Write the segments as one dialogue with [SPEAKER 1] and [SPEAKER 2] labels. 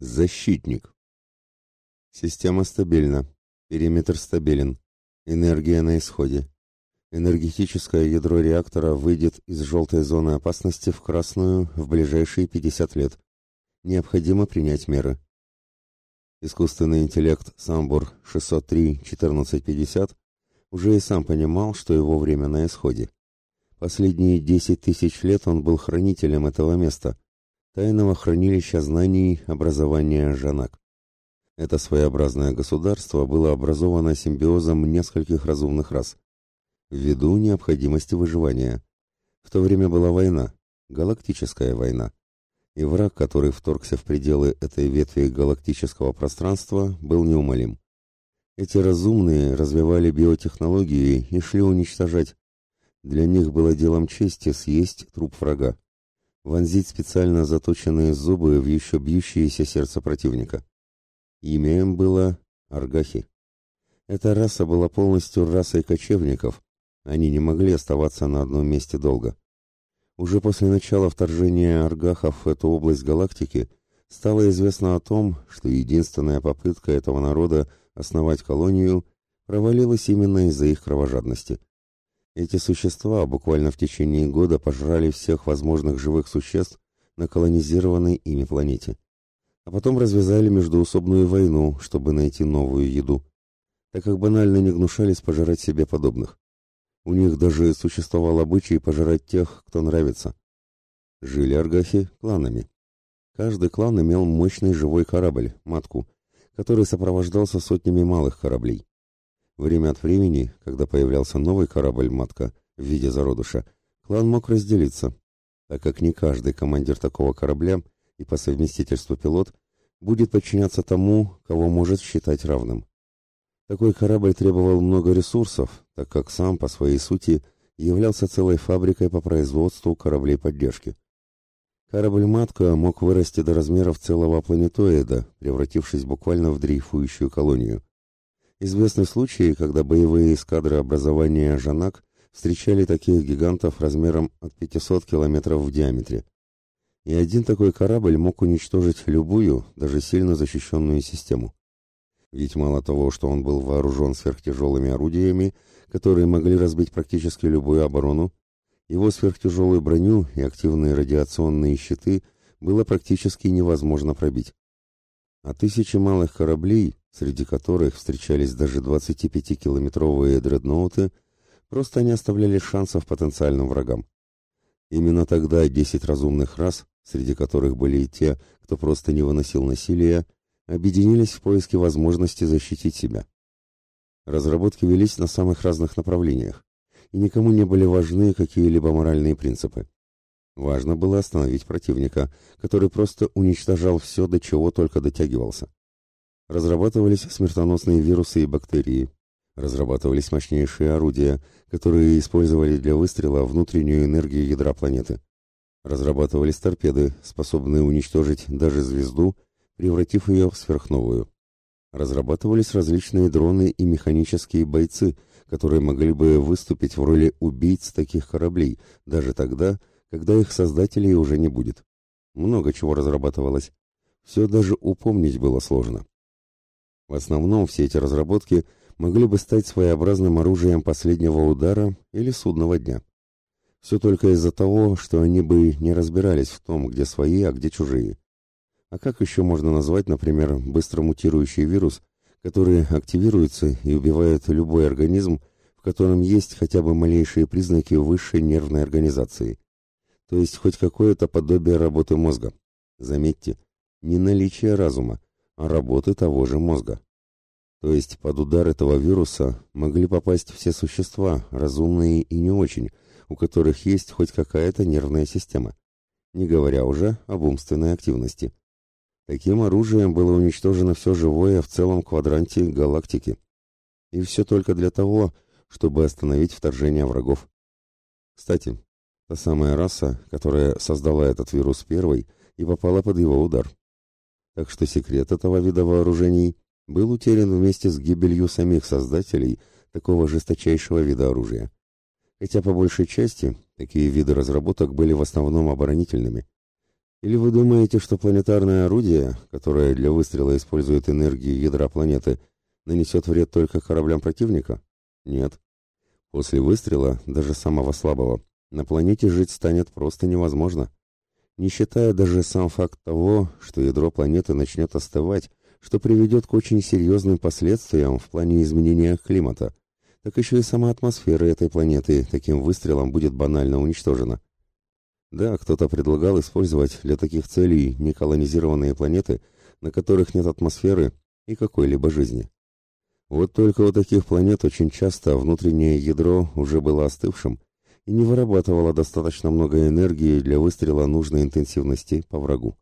[SPEAKER 1] Защитник. Система стабильна. Периметр стабилен. Энергия на исходе. Энергетическое ядро реактора выйдет из желтой зоны опасности в красную в ближайшие 50 лет. Необходимо принять меры. Искусственный интеллект Самбур 603-1450 уже и сам понимал, что его время на исходе. Последние 10 тысяч лет он был хранителем этого места – тайного хранилища знаний образования Жанак. Это своеобразное государство было образовано симбиозом нескольких разумных рас. Ввиду необходимости выживания. В то время была война, галактическая война. И враг, который вторгся в пределы этой ветви галактического пространства, был неумолим. Эти разумные развивали биотехнологии и шли уничтожать. Для них было делом чести съесть труп врага вонзить специально заточенные зубы в еще бьющееся сердце противника. Имя им было Аргахи. Эта раса была полностью расой кочевников, они не могли оставаться на одном месте долго. Уже после начала вторжения аргахов в эту область галактики стало известно о том, что единственная попытка этого народа основать колонию провалилась именно из-за их кровожадности. Эти существа буквально в течение года пожрали всех возможных живых существ на колонизированной ими планете. А потом развязали междуусобную войну, чтобы найти новую еду, так как банально не гнушались пожирать себе подобных. У них даже существовал обычай пожирать тех, кто нравится. Жили аргахи кланами. Каждый клан имел мощный живой корабль, матку, который сопровождался сотнями малых кораблей. Время от времени, когда появлялся новый корабль-матка в виде зародыша, клан мог разделиться, так как не каждый командир такого корабля и по совместительству пилот будет подчиняться тому, кого может считать равным. Такой корабль требовал много ресурсов, так как сам по своей сути являлся целой фабрикой по производству кораблей поддержки. Корабль-матка мог вырасти до размеров целого планетоида, превратившись буквально в дрейфующую колонию. Известны случаи, когда боевые эскадры образования «Жанак» встречали таких гигантов размером от 500 километров в диаметре. И один такой корабль мог уничтожить любую, даже сильно защищенную систему. Ведь мало того, что он был вооружен сверхтяжелыми орудиями, которые могли разбить практически любую оборону, его сверхтяжелую броню и активные радиационные щиты было практически невозможно пробить. А тысячи малых кораблей, среди которых встречались даже 25-километровые дредноуты, просто не оставляли шансов потенциальным врагам. Именно тогда 10 разумных рас, среди которых были и те, кто просто не выносил насилия, объединились в поиске возможности защитить себя. Разработки велись на самых разных направлениях, и никому не были важны какие-либо моральные принципы. Важно было остановить противника, который просто уничтожал все, до чего только дотягивался. Разрабатывались смертоносные вирусы и бактерии. Разрабатывались мощнейшие орудия, которые использовали для выстрела внутреннюю энергию ядра планеты. Разрабатывались торпеды, способные уничтожить даже звезду, превратив ее в сверхновую. Разрабатывались различные дроны и механические бойцы, которые могли бы выступить в роли убийц таких кораблей, даже тогда, когда их создателей уже не будет. Много чего разрабатывалось. Все даже упомнить было сложно. В основном все эти разработки могли бы стать своеобразным оружием последнего удара или судного дня. Все только из-за того, что они бы не разбирались в том, где свои, а где чужие. А как еще можно назвать, например, быстро мутирующий вирус, который активируется и убивает любой организм, в котором есть хотя бы малейшие признаки высшей нервной организации? То есть хоть какое-то подобие работы мозга. Заметьте, не наличие разума, работы того же мозга. То есть под удар этого вируса могли попасть все существа, разумные и не очень, у которых есть хоть какая-то нервная система, не говоря уже об умственной активности. Таким оружием было уничтожено все живое в целом квадранте галактики. И все только для того, чтобы остановить вторжение врагов. Кстати, та самая раса, которая создала этот вирус первой и попала под его удар. Так что секрет этого вида вооружений был утерян вместе с гибелью самих создателей такого жесточайшего вида оружия. Хотя по большей части такие виды разработок были в основном оборонительными. Или вы думаете, что планетарное орудие, которое для выстрела использует энергию ядра планеты, нанесет вред только кораблям противника? Нет. После выстрела, даже самого слабого, на планете жить станет просто невозможно. Не считая даже сам факт того, что ядро планеты начнет остывать, что приведет к очень серьезным последствиям в плане изменения климата, так еще и сама атмосфера этой планеты таким выстрелом будет банально уничтожена. Да, кто-то предлагал использовать для таких целей неколонизированные планеты, на которых нет атмосферы и какой-либо жизни. Вот только у таких планет очень часто внутреннее ядро уже было остывшим и не вырабатывало достаточно много энергии для выстрела нужной интенсивности по врагу.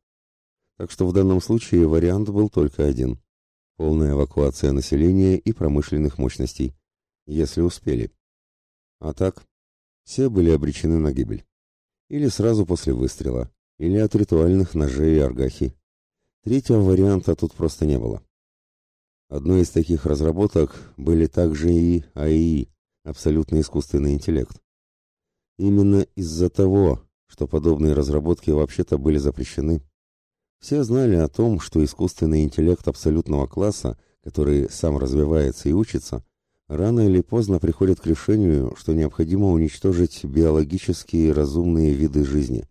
[SPEAKER 1] Так что в данном случае вариант был только один – полная эвакуация населения и промышленных мощностей, если успели. А так, все были обречены на гибель. Или сразу после выстрела, или от ритуальных ножей и аргахи. Третьего варианта тут просто не было. Одной из таких разработок были также и АИ, абсолютно искусственный интеллект. Именно из-за того, что подобные разработки вообще-то были запрещены, все знали о том, что искусственный интеллект абсолютного класса, который сам развивается и учится, рано или поздно приходит к решению, что необходимо уничтожить биологические разумные виды жизни.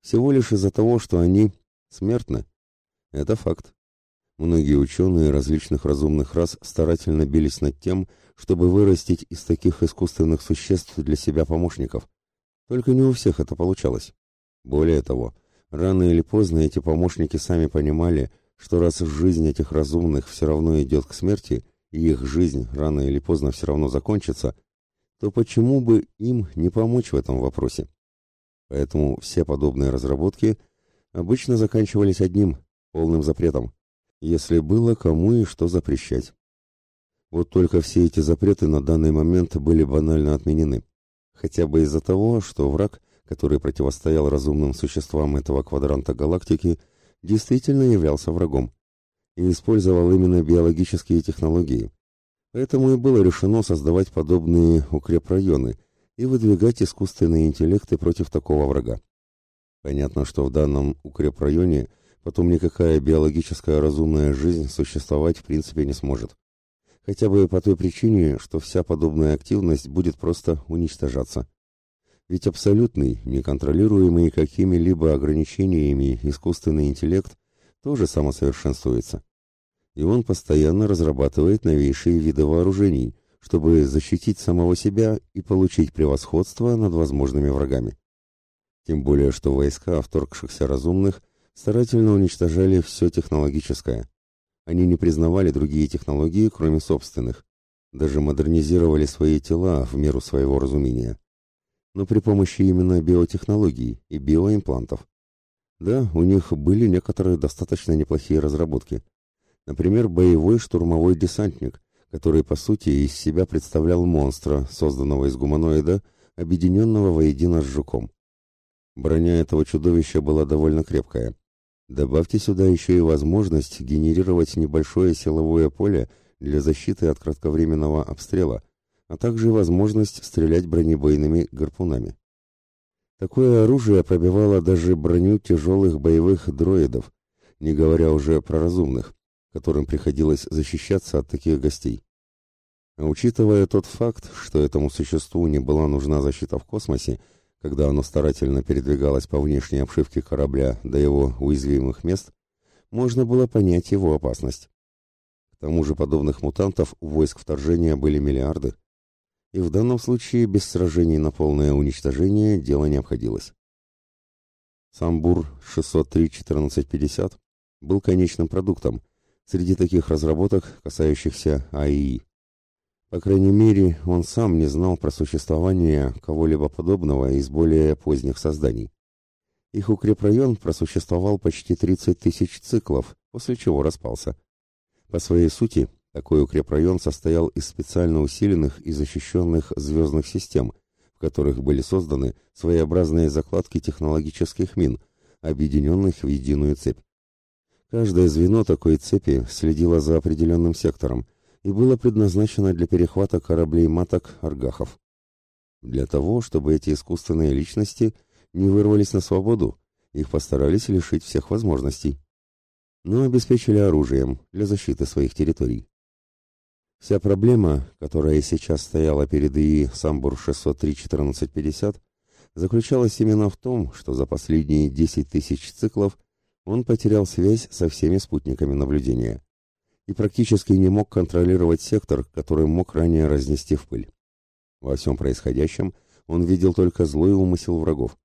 [SPEAKER 1] Всего лишь из-за того, что они смертны. Это факт. Многие ученые различных разумных рас старательно бились над тем, чтобы вырастить из таких искусственных существ для себя помощников. Только не у всех это получалось. Более того, рано или поздно эти помощники сами понимали, что раз жизнь этих разумных все равно идет к смерти, и их жизнь рано или поздно все равно закончится, то почему бы им не помочь в этом вопросе? Поэтому все подобные разработки обычно заканчивались одним – полным запретом если было кому и что запрещать. Вот только все эти запреты на данный момент были банально отменены. Хотя бы из-за того, что враг, который противостоял разумным существам этого квадранта галактики, действительно являлся врагом и использовал именно биологические технологии. Поэтому и было решено создавать подобные укрепрайоны и выдвигать искусственные интеллекты против такого врага. Понятно, что в данном укрепрайоне – потом никакая биологическая разумная жизнь существовать в принципе не сможет. Хотя бы по той причине, что вся подобная активность будет просто уничтожаться. Ведь абсолютный, неконтролируемый какими-либо ограничениями искусственный интеллект тоже самосовершенствуется. И он постоянно разрабатывает новейшие виды вооружений, чтобы защитить самого себя и получить превосходство над возможными врагами. Тем более, что войска вторгшихся разумных старательно уничтожали все технологическое. Они не признавали другие технологии, кроме собственных. Даже модернизировали свои тела в меру своего разумения. Но при помощи именно биотехнологий и биоимплантов. Да, у них были некоторые достаточно неплохие разработки. Например, боевой штурмовой десантник, который по сути из себя представлял монстра, созданного из гуманоида, объединенного воедино с жуком. Броня этого чудовища была довольно крепкая. Добавьте сюда еще и возможность генерировать небольшое силовое поле для защиты от кратковременного обстрела, а также возможность стрелять бронебойными гарпунами. Такое оружие пробивало даже броню тяжелых боевых дроидов, не говоря уже про разумных, которым приходилось защищаться от таких гостей. А учитывая тот факт, что этому существу не была нужна защита в космосе, когда оно старательно передвигалось по внешней обшивке корабля до его уязвимых мест, можно было понять его опасность. К тому же подобных мутантов у войск вторжения были миллиарды, и в данном случае без сражений на полное уничтожение дело не обходилось. Самбур 603-1450 был конечным продуктом среди таких разработок, касающихся АИ. По крайней мере, он сам не знал про существование кого-либо подобного из более поздних созданий. Их укрепрайон просуществовал почти 30 тысяч циклов, после чего распался. По своей сути, такой укрепрайон состоял из специально усиленных и защищенных звездных систем, в которых были созданы своеобразные закладки технологических мин, объединенных в единую цепь. Каждое звено такой цепи следило за определенным сектором – и было предназначено для перехвата кораблей маток аргахов. Для того, чтобы эти искусственные личности не вырвались на свободу их постарались лишить всех возможностей. Но обеспечили оружием для защиты своих территорий. Вся проблема, которая сейчас стояла перед ИИ Самбур 603-1450, заключалась именно в том, что за последние 10 тысяч циклов он потерял связь со всеми спутниками наблюдения и практически не мог контролировать сектор, который мог ранее разнести в пыль. Во всем происходящем он видел только злой умысел врагов.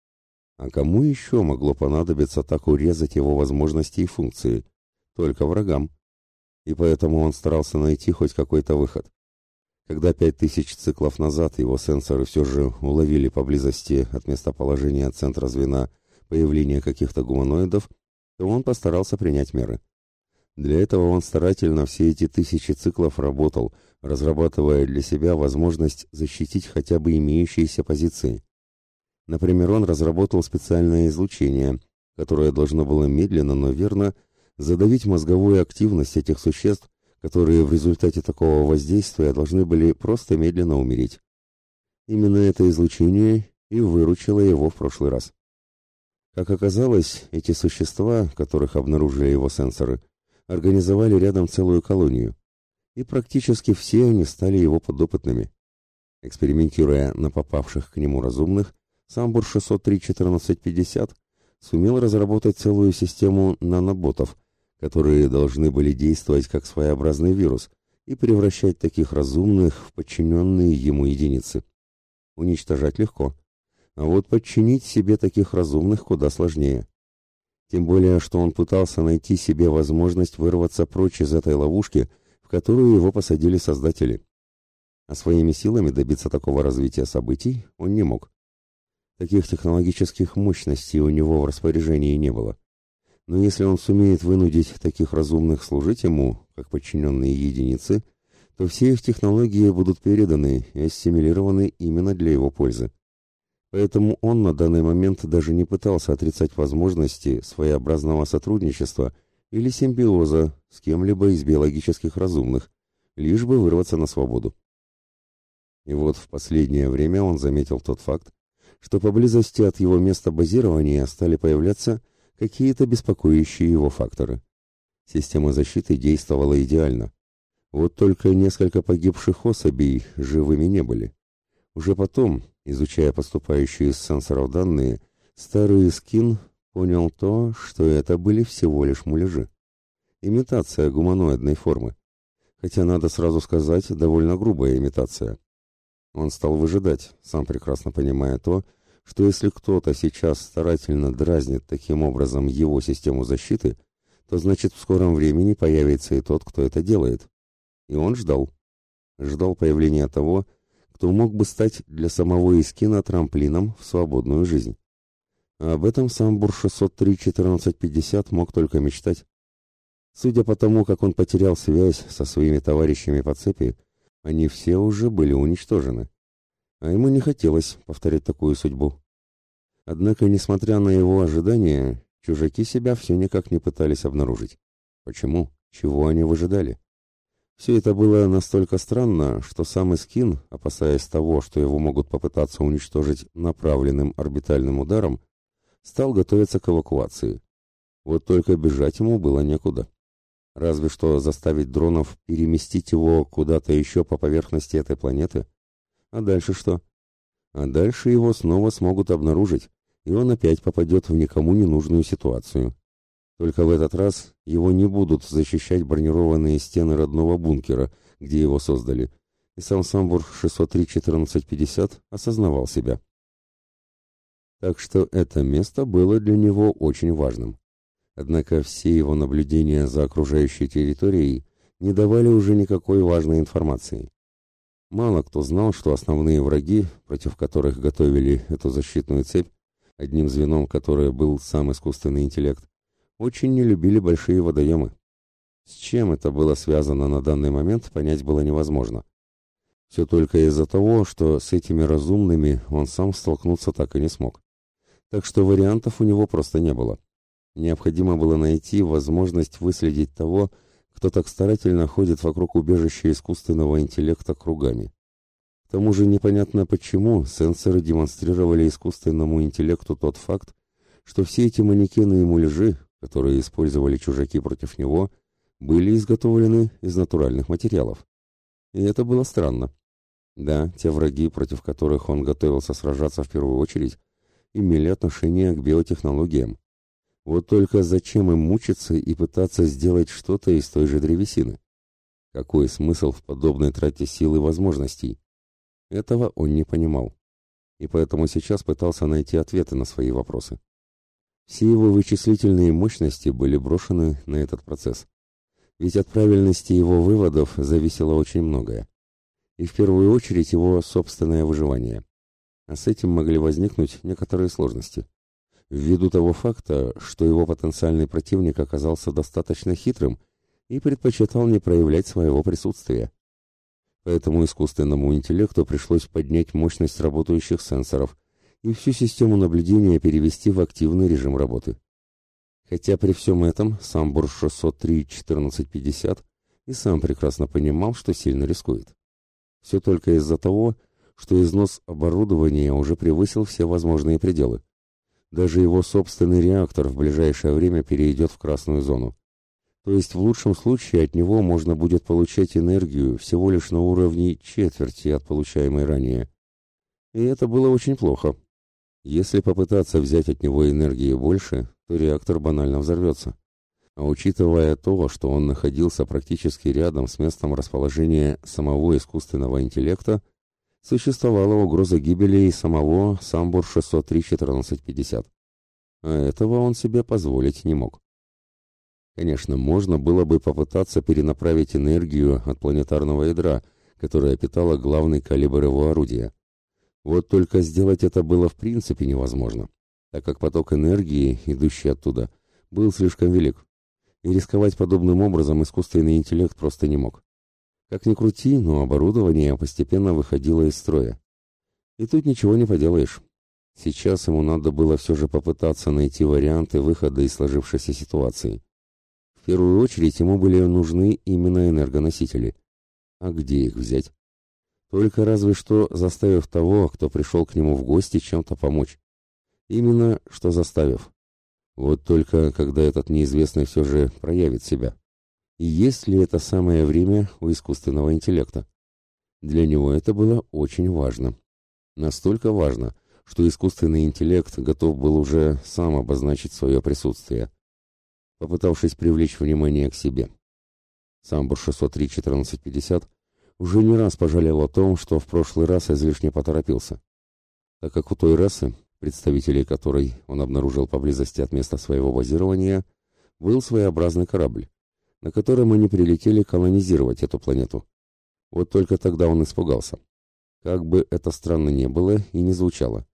[SPEAKER 1] А кому еще могло понадобиться так урезать его возможности и функции? Только врагам. И поэтому он старался найти хоть какой-то выход. Когда пять тысяч циклов назад его сенсоры все же уловили поблизости от местоположения центра звена появление каких-то гуманоидов, то он постарался принять меры. Для этого он старательно все эти тысячи циклов работал, разрабатывая для себя возможность защитить хотя бы имеющиеся позиции. Например, он разработал специальное излучение, которое должно было медленно, но верно задавить мозговую активность этих существ, которые в результате такого воздействия должны были просто медленно умереть. Именно это излучение и выручило его в прошлый раз. Как оказалось, эти существа, которых обнаружили его сенсоры, организовали рядом целую колонию, и практически все они стали его подопытными. Экспериментируя на попавших к нему разумных, Самбур 603-1450 сумел разработать целую систему наноботов, которые должны были действовать как своеобразный вирус и превращать таких разумных в подчиненные ему единицы. Уничтожать легко, а вот подчинить себе таких разумных куда сложнее. Тем более, что он пытался найти себе возможность вырваться прочь из этой ловушки, в которую его посадили создатели. А своими силами добиться такого развития событий он не мог. Таких технологических мощностей у него в распоряжении не было. Но если он сумеет вынудить таких разумных служить ему, как подчиненные единицы, то все их технологии будут переданы и ассимилированы именно для его пользы. Поэтому он на данный момент даже не пытался отрицать возможности своеобразного сотрудничества или симбиоза с кем-либо из биологических разумных, лишь бы вырваться на свободу. И вот в последнее время он заметил тот факт, что поблизости от его места базирования стали появляться какие-то беспокоящие его факторы. Система защиты действовала идеально. Вот только несколько погибших особей живыми не были. Уже потом, изучая поступающие из сенсоров данные, старый скин понял то, что это были всего лишь муляжи. Имитация гуманоидной формы. Хотя, надо сразу сказать, довольно грубая имитация. Он стал выжидать, сам прекрасно понимая то, что если кто-то сейчас старательно дразнит таким образом его систему защиты, то значит в скором времени появится и тот, кто это делает. И он ждал. Ждал появления того, кто мог бы стать для самого Искина трамплином в свободную жизнь. А об этом сам Бур 603-1450 мог только мечтать. Судя по тому, как он потерял связь со своими товарищами по цепи, они все уже были уничтожены. А ему не хотелось повторять такую судьбу. Однако, несмотря на его ожидания, чужаки себя все никак не пытались обнаружить. Почему? Чего они выжидали? Все это было настолько странно, что сам Искин, опасаясь того, что его могут попытаться уничтожить направленным орбитальным ударом, стал готовиться к эвакуации. Вот только бежать ему было некуда. Разве что заставить дронов переместить его куда-то еще по поверхности этой планеты. А дальше что? А дальше его снова смогут обнаружить, и он опять попадет в никому не нужную ситуацию. Только в этот раз его не будут защищать бронированные стены родного бункера, где его создали, и сам Самбур 603-1450 осознавал себя. Так что это место было для него очень важным. Однако все его наблюдения за окружающей территорией не давали уже никакой важной информации. Мало кто знал, что основные враги, против которых готовили эту защитную цепь, одним звеном которой был сам искусственный интеллект, очень не любили большие водоемы. С чем это было связано на данный момент, понять было невозможно. Все только из-за того, что с этими разумными он сам столкнуться так и не смог. Так что вариантов у него просто не было. Необходимо было найти возможность выследить того, кто так старательно ходит вокруг убежища искусственного интеллекта кругами. К тому же непонятно почему сенсоры демонстрировали искусственному интеллекту тот факт, что все эти манекены и муляжи, которые использовали чужаки против него, были изготовлены из натуральных материалов. И это было странно. Да, те враги, против которых он готовился сражаться в первую очередь, имели отношение к биотехнологиям. Вот только зачем им мучиться и пытаться сделать что-то из той же древесины? Какой смысл в подобной трате сил и возможностей? Этого он не понимал. И поэтому сейчас пытался найти ответы на свои вопросы. Все его вычислительные мощности были брошены на этот процесс. Ведь от правильности его выводов зависело очень многое. И в первую очередь его собственное выживание. А с этим могли возникнуть некоторые сложности ввиду того факта, что его потенциальный противник оказался достаточно хитрым и предпочитал не проявлять своего присутствия. Поэтому искусственному интеллекту пришлось поднять мощность работающих сенсоров и всю систему наблюдения перевести в активный режим работы. Хотя при всем этом сам Бурж 603-1450 и сам прекрасно понимал, что сильно рискует. Все только из-за того, что износ оборудования уже превысил все возможные пределы. Даже его собственный реактор в ближайшее время перейдет в красную зону. То есть в лучшем случае от него можно будет получать энергию всего лишь на уровне четверти от получаемой ранее. И это было очень плохо. Если попытаться взять от него энергии больше, то реактор банально взорвется. А учитывая то, что он находился практически рядом с местом расположения самого искусственного интеллекта, существовала угроза гибели и самого Самбур 603-1450. А этого он себе позволить не мог. Конечно, можно было бы попытаться перенаправить энергию от планетарного ядра, которое питало главный калибр его орудия. Вот только сделать это было в принципе невозможно, так как поток энергии, идущий оттуда, был слишком велик. И рисковать подобным образом искусственный интеллект просто не мог. Как ни крути, но оборудование постепенно выходило из строя. И тут ничего не поделаешь. Сейчас ему надо было все же попытаться найти варианты выхода из сложившейся ситуации. В первую очередь ему были нужны именно энергоносители. А где их взять? Только разве что заставив того, кто пришел к нему в гости, чем-то помочь. Именно что заставив. Вот только когда этот неизвестный все же проявит себя. И есть ли это самое время у искусственного интеллекта? Для него это было очень важно. Настолько важно, что искусственный интеллект готов был уже сам обозначить свое присутствие, попытавшись привлечь внимание к себе. Сам Бур 603-1450 уже не раз пожалел о том, что в прошлый раз излишне поторопился, так как у той расы, представителей которой он обнаружил поблизости от места своего базирования, был своеобразный корабль на котором они прилетели колонизировать эту планету. Вот только тогда он испугался. Как бы это странно не было и не звучало.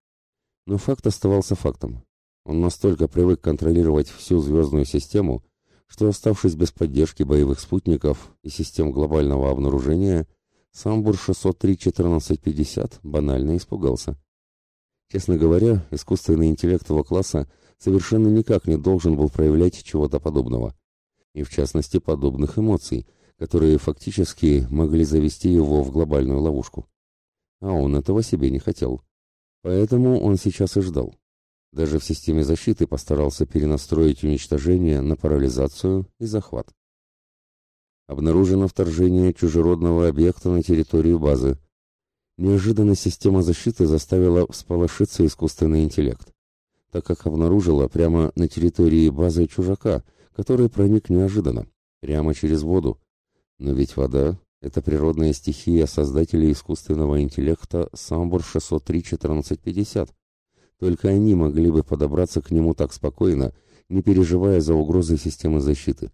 [SPEAKER 1] Но факт оставался фактом. Он настолько привык контролировать всю звездную систему, что, оставшись без поддержки боевых спутников и систем глобального обнаружения, сам Бур-603-1450 банально испугался. Честно говоря, искусственный интеллект его класса совершенно никак не должен был проявлять чего-то подобного и в частности подобных эмоций, которые фактически могли завести его в глобальную ловушку. А он этого себе не хотел. Поэтому он сейчас и ждал. Даже в системе защиты постарался перенастроить уничтожение на парализацию и захват. Обнаружено вторжение чужеродного объекта на территорию базы. Неожиданно система защиты заставила всполошиться искусственный интеллект, так как обнаружила прямо на территории базы чужака – который проник неожиданно, прямо через воду. Но ведь вода — это природная стихия создателей искусственного интеллекта Самбур 603-1450. Только они могли бы подобраться к нему так спокойно, не переживая за угрозы системы защиты.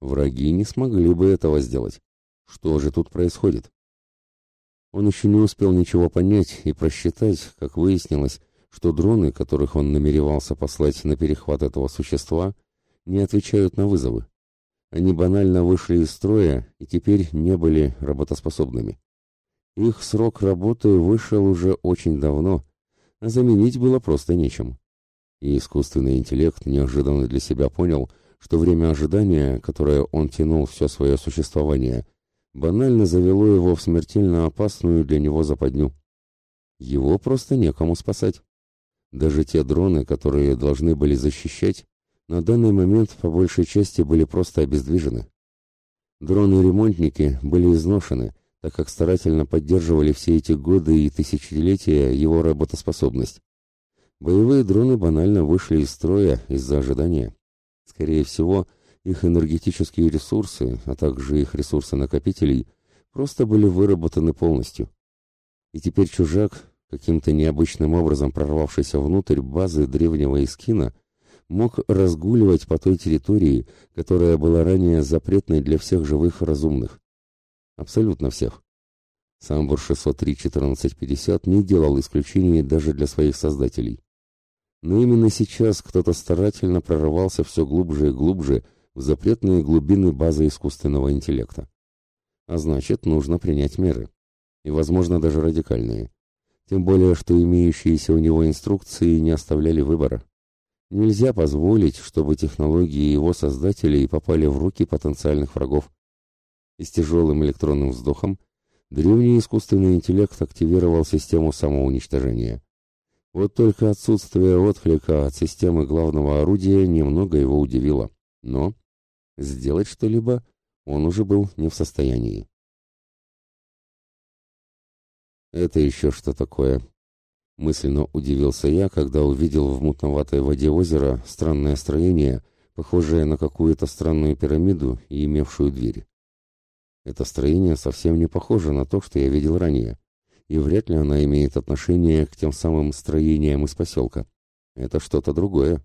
[SPEAKER 1] Враги не смогли бы этого сделать. Что же тут происходит? Он еще не успел ничего понять и просчитать, как выяснилось, что дроны, которых он намеревался послать на перехват этого существа, не отвечают на вызовы. Они банально вышли из строя и теперь не были работоспособными. Их срок работы вышел уже очень давно, заменить было просто нечем. И искусственный интеллект неожиданно для себя понял, что время ожидания, которое он тянул все свое существование, банально завело его в смертельно опасную для него западню. Его просто некому спасать. Даже те дроны, которые должны были защищать, на данный момент по большей части были просто обездвижены. Дроны-ремонтники были изношены, так как старательно поддерживали все эти годы и тысячелетия его работоспособность. Боевые дроны банально вышли из строя из-за ожидания. Скорее всего, их энергетические ресурсы, а также их ресурсы накопителей, просто были выработаны полностью. И теперь чужак, каким-то необычным образом прорвавшийся внутрь базы древнего Искина, мог разгуливать по той территории, которая была ранее запретной для всех живых разумных. Абсолютно всех. Самбур 603-1450 не делал исключений даже для своих создателей. Но именно сейчас кто-то старательно прорывался все глубже и глубже в запретные глубины базы искусственного интеллекта. А значит, нужно принять меры. И, возможно, даже радикальные. Тем более, что имеющиеся у него инструкции не оставляли выбора. Нельзя позволить, чтобы технологии его создателей попали в руки потенциальных врагов. И с тяжелым электронным вздохом древний искусственный интеллект активировал систему самоуничтожения. Вот только отсутствие отклика от системы главного орудия немного его удивило. Но сделать что-либо он уже был не в состоянии. «Это еще что такое?» Мысленно удивился я, когда увидел в мутноватой воде озера странное строение, похожее на какую-то странную пирамиду и имевшую дверь. Это строение совсем не похоже на то, что я видел ранее и вряд ли она имеет отношение к тем самым строениям из поселка. Это что-то другое.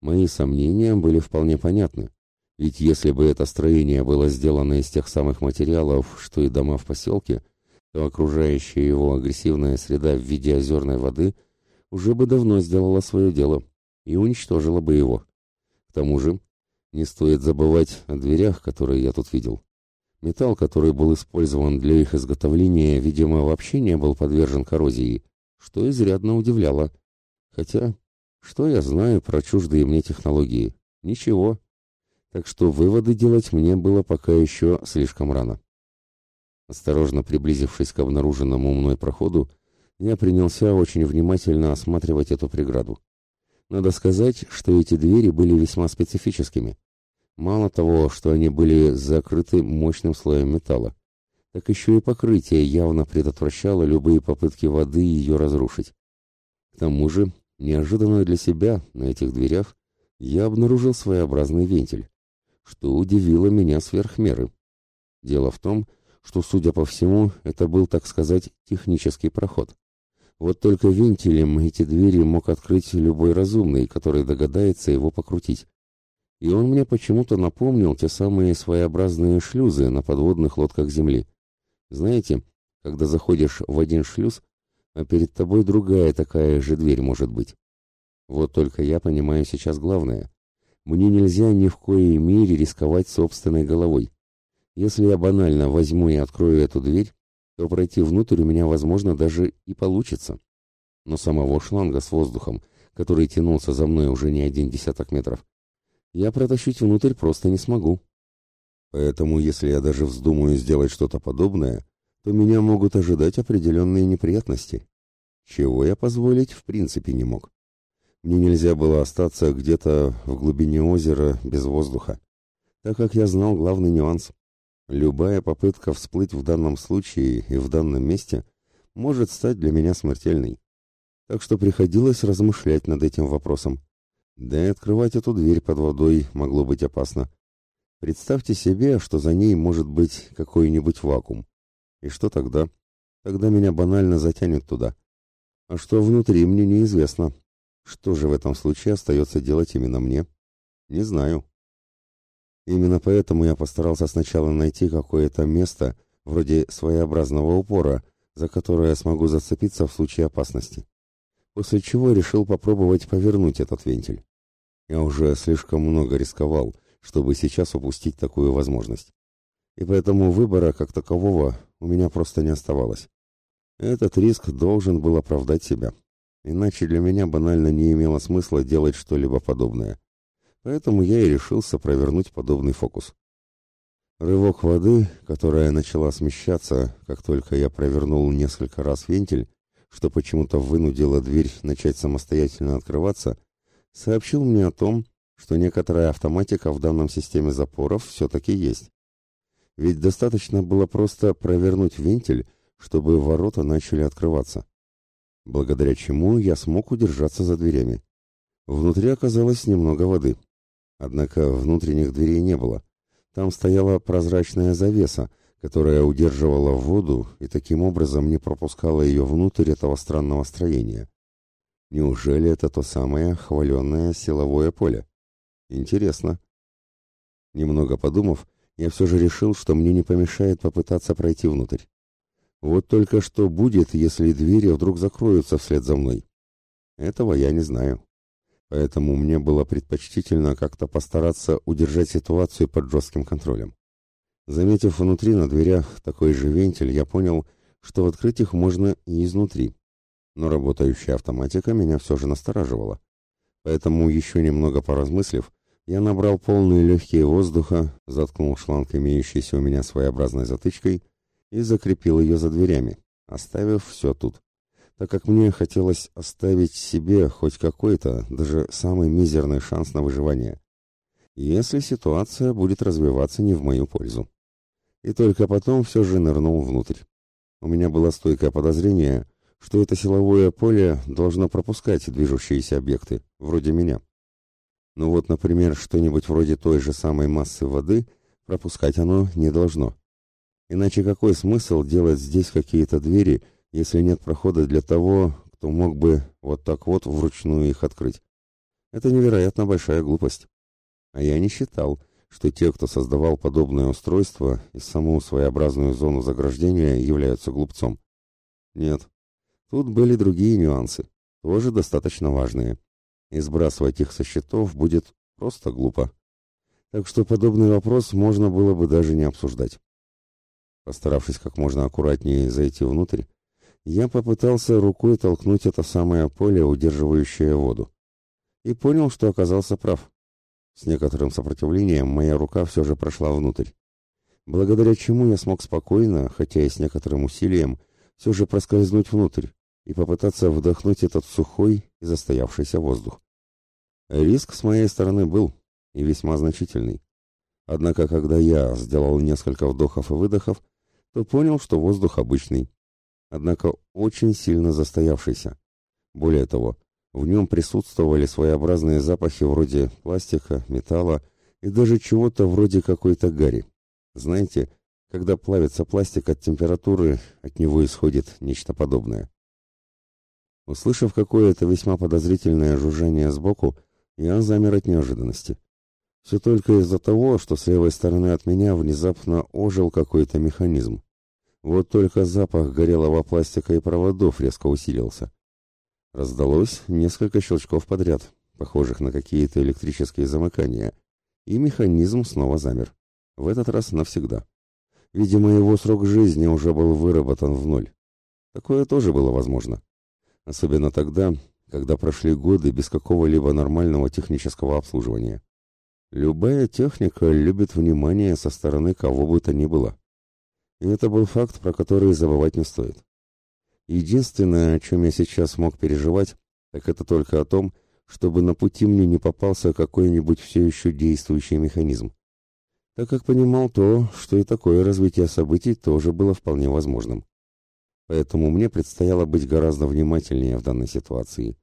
[SPEAKER 1] Мои сомнения были вполне понятны, ведь если бы это строение было сделано из тех самых материалов, что и дома в поселке, то окружающая его агрессивная среда в виде озерной воды уже бы давно сделала свое дело и уничтожила бы его. К тому же, не стоит забывать о дверях, которые я тут видел. Металл, который был использован для их изготовления, видимо, вообще не был подвержен коррозии, что изрядно удивляло. Хотя, что я знаю про чуждые мне технологии? Ничего. Так что выводы делать мне было пока еще слишком рано. Осторожно приблизившись к обнаруженному мной проходу, я принялся очень внимательно осматривать эту преграду. Надо сказать, что эти двери были весьма специфическими. Мало того, что они были закрыты мощным слоем металла, так еще и покрытие явно предотвращало любые попытки воды ее разрушить. К тому же, неожиданно для себя, на этих дверях, я обнаружил своеобразный вентиль, что удивило меня сверх меры. Дело в том, что, судя по всему, это был, так сказать, технический проход. Вот только вентилем эти двери мог открыть любой разумный, который догадается его покрутить и он мне почему-то напомнил те самые своеобразные шлюзы на подводных лодках Земли. Знаете, когда заходишь в один шлюз, а перед тобой другая такая же дверь может быть. Вот только я понимаю сейчас главное. Мне нельзя ни в коей мере рисковать собственной головой. Если я банально возьму и открою эту дверь, то пройти внутрь у меня, возможно, даже и получится. Но самого шланга с воздухом, который тянулся за мной уже не один десяток метров, я протащить внутрь просто не смогу. Поэтому, если я даже вздумаю сделать что-то подобное, то меня могут ожидать определенные неприятности, чего я позволить в принципе не мог. Мне нельзя было остаться где-то в глубине озера без воздуха, так как я знал главный нюанс. Любая попытка всплыть в данном случае и в данном месте может стать для меня смертельной. Так что приходилось размышлять над этим вопросом. Да и открывать эту дверь под водой могло быть опасно. Представьте себе, что за ней может быть какой-нибудь вакуум. И что тогда? Тогда меня банально затянет туда. А что внутри, мне неизвестно. Что же в этом случае остается делать именно мне? Не знаю. Именно поэтому я постарался сначала найти какое-то место, вроде своеобразного упора, за которое я смогу зацепиться в случае опасности после чего решил попробовать повернуть этот вентиль. Я уже слишком много рисковал, чтобы сейчас упустить такую возможность. И поэтому выбора как такового у меня просто не оставалось. Этот риск должен был оправдать себя. Иначе для меня банально не имело смысла делать что-либо подобное. Поэтому я и решился провернуть подобный фокус. Рывок воды, которая начала смещаться, как только я провернул несколько раз вентиль, что почему-то вынудило дверь начать самостоятельно открываться, сообщил мне о том, что некоторая автоматика в данном системе запоров все-таки есть. Ведь достаточно было просто провернуть вентиль, чтобы ворота начали открываться. Благодаря чему я смог удержаться за дверями. Внутри оказалось немного воды. Однако внутренних дверей не было. Там стояла прозрачная завеса, которая удерживала воду и таким образом не пропускала ее внутрь этого странного строения. Неужели это то самое хваленное силовое поле? Интересно. Немного подумав, я все же решил, что мне не помешает попытаться пройти внутрь. Вот только что будет, если двери вдруг закроются вслед за мной? Этого я не знаю. Поэтому мне было предпочтительно как-то постараться удержать ситуацию под жестким контролем. Заметив внутри на дверях такой же вентиль, я понял, что открыть их можно и изнутри. Но работающая автоматика меня все же настораживала. Поэтому, еще немного поразмыслив, я набрал полные легкие воздуха, заткнул шланг, имеющийся у меня своеобразной затычкой, и закрепил ее за дверями, оставив все тут, так как мне хотелось оставить себе хоть какой-то, даже самый мизерный шанс на выживание, если ситуация будет развиваться не в мою пользу. И только потом все же нырнул внутрь. У меня было стойкое подозрение, что это силовое поле должно пропускать движущиеся объекты, вроде меня. Ну вот, например, что-нибудь вроде той же самой массы воды пропускать оно не должно. Иначе какой смысл делать здесь какие-то двери, если нет прохода для того, кто мог бы вот так вот вручную их открыть? Это невероятно большая глупость. А я не считал, что те, кто создавал подобное устройство и саму своеобразную зону заграждения, являются глупцом. Нет, тут были другие нюансы, тоже достаточно важные и сбрасывать их со счетов будет просто глупо. Так что подобный вопрос можно было бы даже не обсуждать. Постаравшись как можно аккуратнее зайти внутрь, я попытался рукой толкнуть это самое поле, удерживающее воду. И понял, что оказался прав. С некоторым сопротивлением моя рука все же прошла внутрь. Благодаря чему я смог спокойно, хотя и с некоторым усилием, все же проскользнуть внутрь, и попытаться вдохнуть этот сухой и застоявшийся воздух. Риск с моей стороны был, и весьма значительный. Однако, когда я сделал несколько вдохов и выдохов, то понял, что воздух обычный, однако очень сильно застоявшийся. Более того, в нем присутствовали своеобразные запахи вроде пластика, металла и даже чего-то вроде какой-то гари. Знаете, когда плавится пластик от температуры, от него исходит нечто подобное. Услышав какое-то весьма подозрительное жужжание сбоку, я замер от неожиданности. Все только из-за того, что с левой стороны от меня внезапно ожил какой-то механизм. Вот только запах горелого пластика и проводов резко усилился. Раздалось несколько щелчков подряд, похожих на какие-то электрические замыкания, и механизм снова замер. В этот раз навсегда. Видимо, его срок жизни уже был выработан в ноль. Такое тоже было возможно. Особенно тогда, когда прошли годы без какого-либо нормального технического обслуживания. Любая техника любит внимание со стороны кого бы то ни было. И это был факт, про который забывать не стоит. Единственное, о чем я сейчас мог переживать, так это только о том, чтобы на пути мне не попался какой-нибудь все еще действующий механизм. Так как понимал то, что и такое развитие событий тоже было вполне возможным поэтому мне предстояло быть гораздо внимательнее в данной ситуации.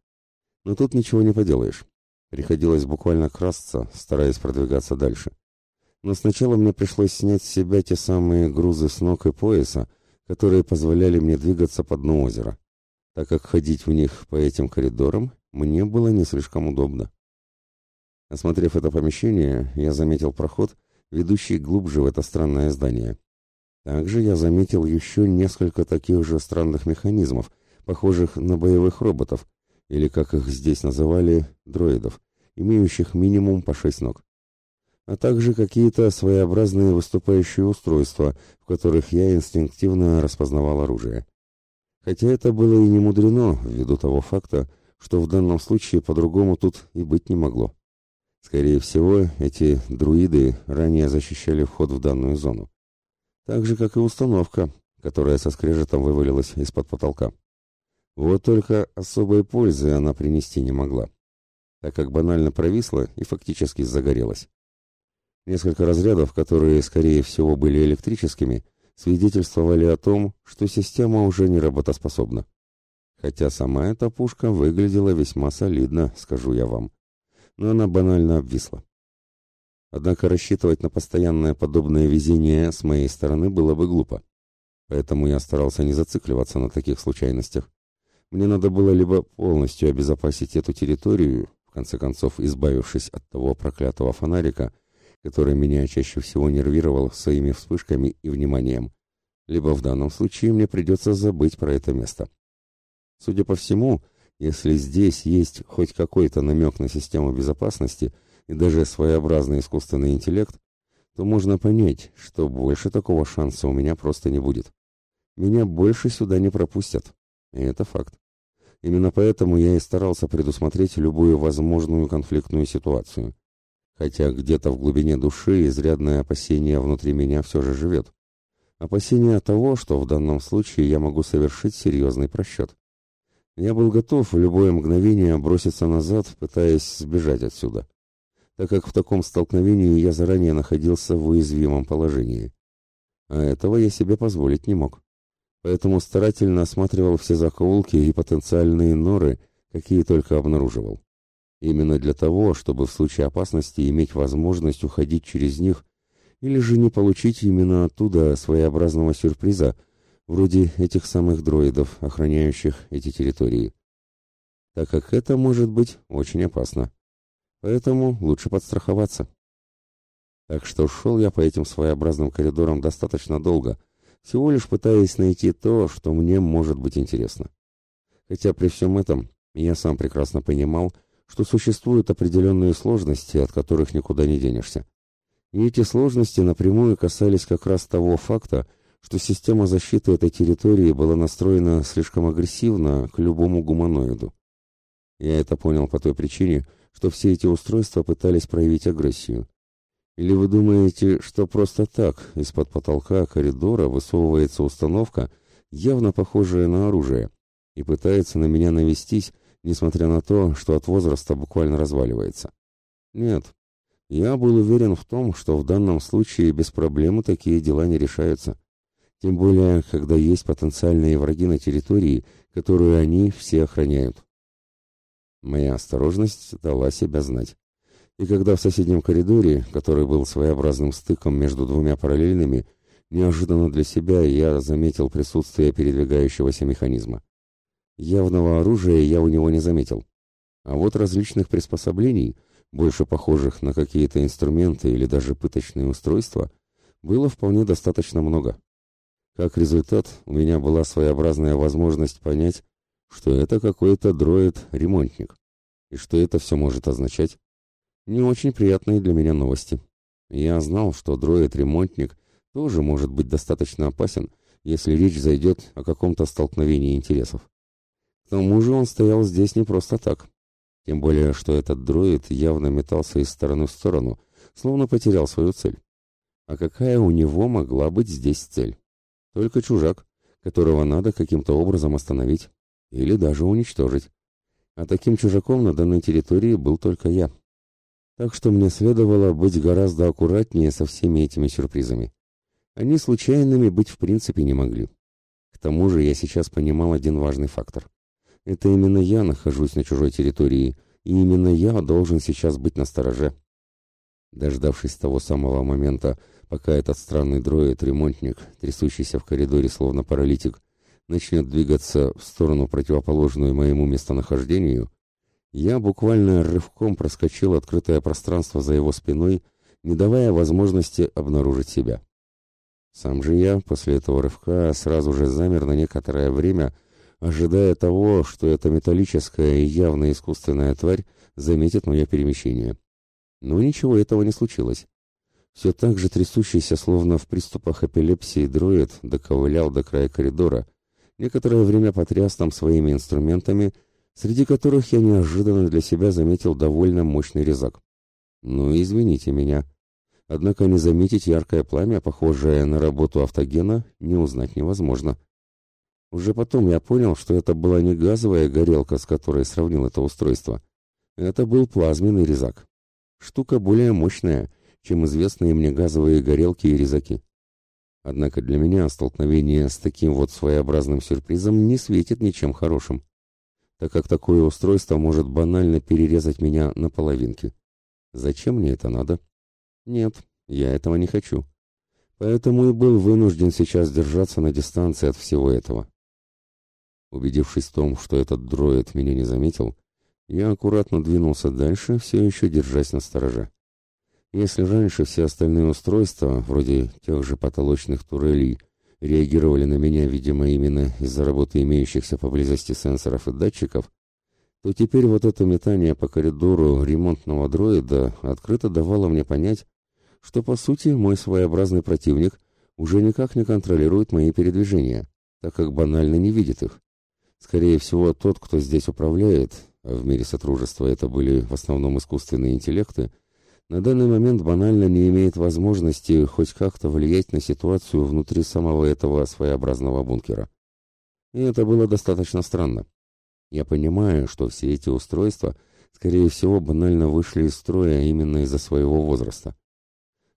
[SPEAKER 1] Но тут ничего не поделаешь. Приходилось буквально красться, стараясь продвигаться дальше. Но сначала мне пришлось снять с себя те самые грузы с ног и пояса, которые позволяли мне двигаться по дну озера, так как ходить в них по этим коридорам мне было не слишком удобно. Осмотрев это помещение, я заметил проход, ведущий глубже в это странное здание. Также я заметил еще несколько таких же странных механизмов, похожих на боевых роботов, или, как их здесь называли, дроидов, имеющих минимум по шесть ног. А также какие-то своеобразные выступающие устройства, в которых я инстинктивно распознавал оружие. Хотя это было и не мудрено, ввиду того факта, что в данном случае по-другому тут и быть не могло. Скорее всего, эти друиды ранее защищали вход в данную зону так же, как и установка, которая со скрежетом вывалилась из-под потолка. Вот только особой пользы она принести не могла, так как банально провисла и фактически загорелась. Несколько разрядов, которые, скорее всего, были электрическими, свидетельствовали о том, что система уже не работоспособна. Хотя сама эта пушка выглядела весьма солидно, скажу я вам. Но она банально обвисла. Однако рассчитывать на постоянное подобное везение с моей стороны было бы глупо. Поэтому я старался не зацикливаться на таких случайностях. Мне надо было либо полностью обезопасить эту территорию, в конце концов избавившись от того проклятого фонарика, который меня чаще всего нервировал своими вспышками и вниманием, либо в данном случае мне придется забыть про это место. Судя по всему, если здесь есть хоть какой-то намек на систему безопасности – и даже своеобразный искусственный интеллект, то можно понять, что больше такого шанса у меня просто не будет. Меня больше сюда не пропустят. И это факт. Именно поэтому я и старался предусмотреть любую возможную конфликтную ситуацию. Хотя где-то в глубине души изрядное опасение внутри меня все же живет. Опасение того, что в данном случае я могу совершить серьезный просчет. Я был готов в любое мгновение броситься назад, пытаясь сбежать отсюда так как в таком столкновении я заранее находился в уязвимом положении. А этого я себе позволить не мог. Поэтому старательно осматривал все закоулки и потенциальные норы, какие только обнаруживал. Именно для того, чтобы в случае опасности иметь возможность уходить через них или же не получить именно оттуда своеобразного сюрприза, вроде этих самых дроидов, охраняющих эти территории. Так как это может быть очень опасно. Поэтому лучше подстраховаться. Так что шел я по этим своеобразным коридорам достаточно долго, всего лишь пытаясь найти то, что мне может быть интересно. Хотя при всем этом я сам прекрасно понимал, что существуют определенные сложности, от которых никуда не денешься. И эти сложности напрямую касались как раз того факта, что система защиты этой территории была настроена слишком агрессивно к любому гуманоиду. Я это понял по той причине, что все эти устройства пытались проявить агрессию. Или вы думаете, что просто так из-под потолка коридора высовывается установка, явно похожая на оружие, и пытается на меня навестись, несмотря на то, что от возраста буквально разваливается? Нет. Я был уверен в том, что в данном случае без проблемы такие дела не решаются. Тем более, когда есть потенциальные враги на территории, которую они все охраняют. Моя осторожность дала себя знать. И когда в соседнем коридоре, который был своеобразным стыком между двумя параллельными, неожиданно для себя я заметил присутствие передвигающегося механизма. Явного оружия я у него не заметил. А вот различных приспособлений, больше похожих на какие-то инструменты или даже пыточные устройства, было вполне достаточно много. Как результат, у меня была своеобразная возможность понять, что это какой-то дроид-ремонтник. И что это все может означать? Не очень приятные для меня новости. Я знал, что дроид-ремонтник тоже может быть достаточно опасен, если речь зайдет о каком-то столкновении интересов. Тому же он стоял здесь не просто так. Тем более, что этот дроид явно метался из стороны в сторону, словно потерял свою цель. А какая у него могла быть здесь цель? Только чужак, которого надо каким-то образом остановить или даже уничтожить. А таким чужаком на данной территории был только я. Так что мне следовало быть гораздо аккуратнее со всеми этими сюрпризами. Они случайными быть в принципе не могли. К тому же я сейчас понимал один важный фактор. Это именно я нахожусь на чужой территории, и именно я должен сейчас быть на стороже. Дождавшись того самого момента, пока этот странный дроид-ремонтник, трясущийся в коридоре словно паралитик, начнет двигаться в сторону противоположную моему местонахождению, я буквально рывком проскочил открытое пространство за его спиной, не давая возможности обнаружить себя. Сам же я после этого рывка сразу же замер на некоторое время, ожидая того, что эта металлическая и явно искусственная тварь заметит мое перемещение. Но ничего этого не случилось. Все так же трясущийся, словно в приступах эпилепсии, дроид доковылял до края коридора, некоторое время потряс там своими инструментами, среди которых я неожиданно для себя заметил довольно мощный резак. Ну, извините меня. Однако не заметить яркое пламя, похожее на работу автогена, не узнать невозможно. Уже потом я понял, что это была не газовая горелка, с которой сравнил это устройство. Это был плазменный резак. Штука более мощная, чем известные мне газовые горелки и резаки. Однако для меня столкновение с таким вот своеобразным сюрпризом не светит ничем хорошим, так как такое устройство может банально перерезать меня на половинки. Зачем мне это надо? Нет, я этого не хочу. Поэтому и был вынужден сейчас держаться на дистанции от всего этого. Убедившись в том, что этот дроид меня не заметил, я аккуратно двинулся дальше, все еще держась на стороже. Если раньше все остальные устройства, вроде тех же потолочных турелей, реагировали на меня, видимо, именно из-за работы имеющихся поблизости сенсоров и датчиков, то теперь вот это метание по коридору ремонтного дроида открыто давало мне понять, что, по сути, мой своеобразный противник уже никак не контролирует мои передвижения, так как банально не видит их. Скорее всего, тот, кто здесь управляет, а в мире Сотрудничества это были в основном искусственные интеллекты, на данный момент банально не имеет возможности хоть как-то влиять на ситуацию внутри самого этого своеобразного бункера. И это было достаточно странно. Я понимаю, что все эти устройства, скорее всего, банально вышли из строя именно из-за своего возраста.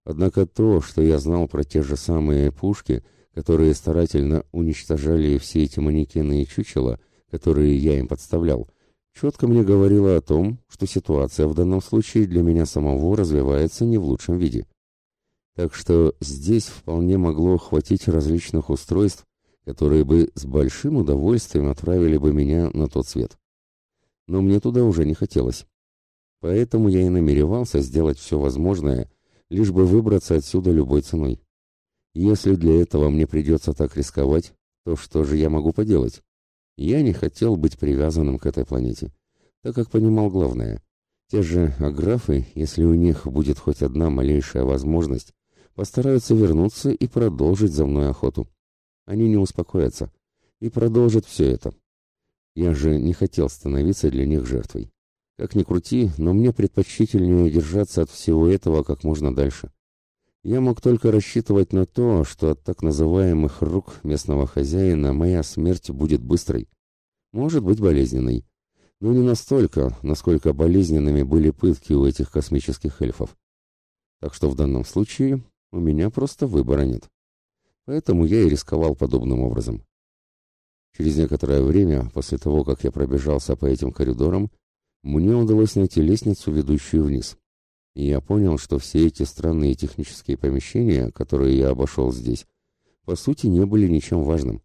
[SPEAKER 1] Однако то, что я знал про те же самые пушки, которые старательно уничтожали все эти манекены и чучела, которые я им подставлял, четко мне говорила о том, что ситуация в данном случае для меня самого развивается не в лучшем виде. Так что здесь вполне могло хватить различных устройств, которые бы с большим удовольствием отправили бы меня на тот свет. Но мне туда уже не хотелось. Поэтому я и намеревался сделать все возможное, лишь бы выбраться отсюда любой ценой. Если для этого мне придется так рисковать, то что же я могу поделать? Я не хотел быть привязанным к этой планете, так как понимал главное. Те же аграфы, если у них будет хоть одна малейшая возможность, постараются вернуться и продолжить за мной охоту. Они не успокоятся и продолжат все это. Я же не хотел становиться для них жертвой. Как ни крути, но мне предпочтительнее держаться от всего этого как можно дальше. Я мог только рассчитывать на то, что от так называемых рук местного хозяина моя смерть будет быстрой. Может быть болезненной. Но не настолько, насколько болезненными были пытки у этих космических эльфов. Так что в данном случае у меня просто выбора нет. Поэтому я и рисковал подобным образом. Через некоторое время, после того, как я пробежался по этим коридорам, мне удалось найти лестницу, ведущую вниз и я понял, что все эти странные технические помещения, которые я обошел здесь, по сути не были ничем важным.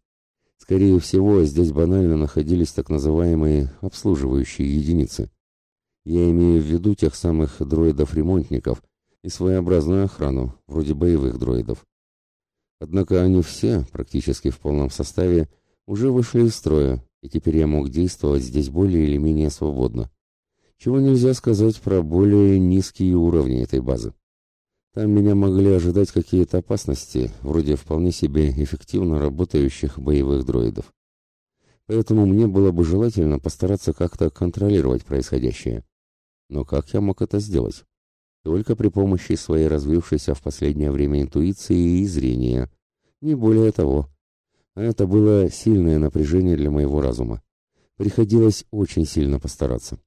[SPEAKER 1] Скорее всего, здесь банально находились так называемые обслуживающие единицы. Я имею в виду тех самых дроидов-ремонтников и своеобразную охрану, вроде боевых дроидов. Однако они все, практически в полном составе, уже вышли из строя, и теперь я мог действовать здесь более или менее свободно чего нельзя сказать про более низкие уровни этой базы. Там меня могли ожидать какие-то опасности, вроде вполне себе эффективно работающих боевых дроидов. Поэтому мне было бы желательно постараться как-то контролировать происходящее. Но как я мог это сделать? Только при помощи своей развившейся в последнее время интуиции и зрения. Не более того. А это было сильное напряжение для моего разума. Приходилось очень сильно постараться.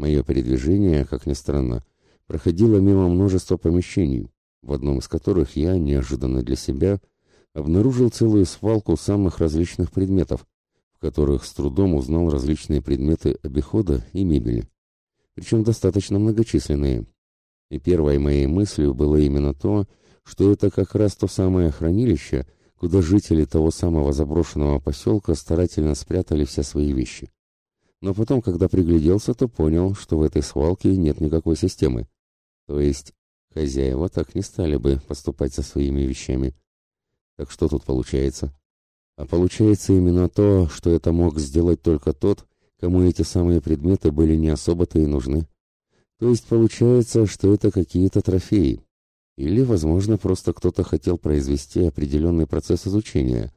[SPEAKER 1] Мое передвижение, как ни странно, проходило мимо множества помещений, в одном из которых я, неожиданно для себя, обнаружил целую свалку самых различных предметов, в которых с трудом узнал различные предметы обихода и мебели, причем достаточно многочисленные. И первой моей мыслью было именно то, что это как раз то самое хранилище, куда жители того самого заброшенного поселка старательно спрятали все свои вещи но потом, когда пригляделся, то понял, что в этой свалке нет никакой системы. То есть хозяева так не стали бы поступать со своими вещами. Так что тут получается? А получается именно то, что это мог сделать только тот, кому эти самые предметы были не особо-то и нужны. То есть получается, что это какие-то трофеи. Или, возможно, просто кто-то хотел произвести определенный процесс изучения,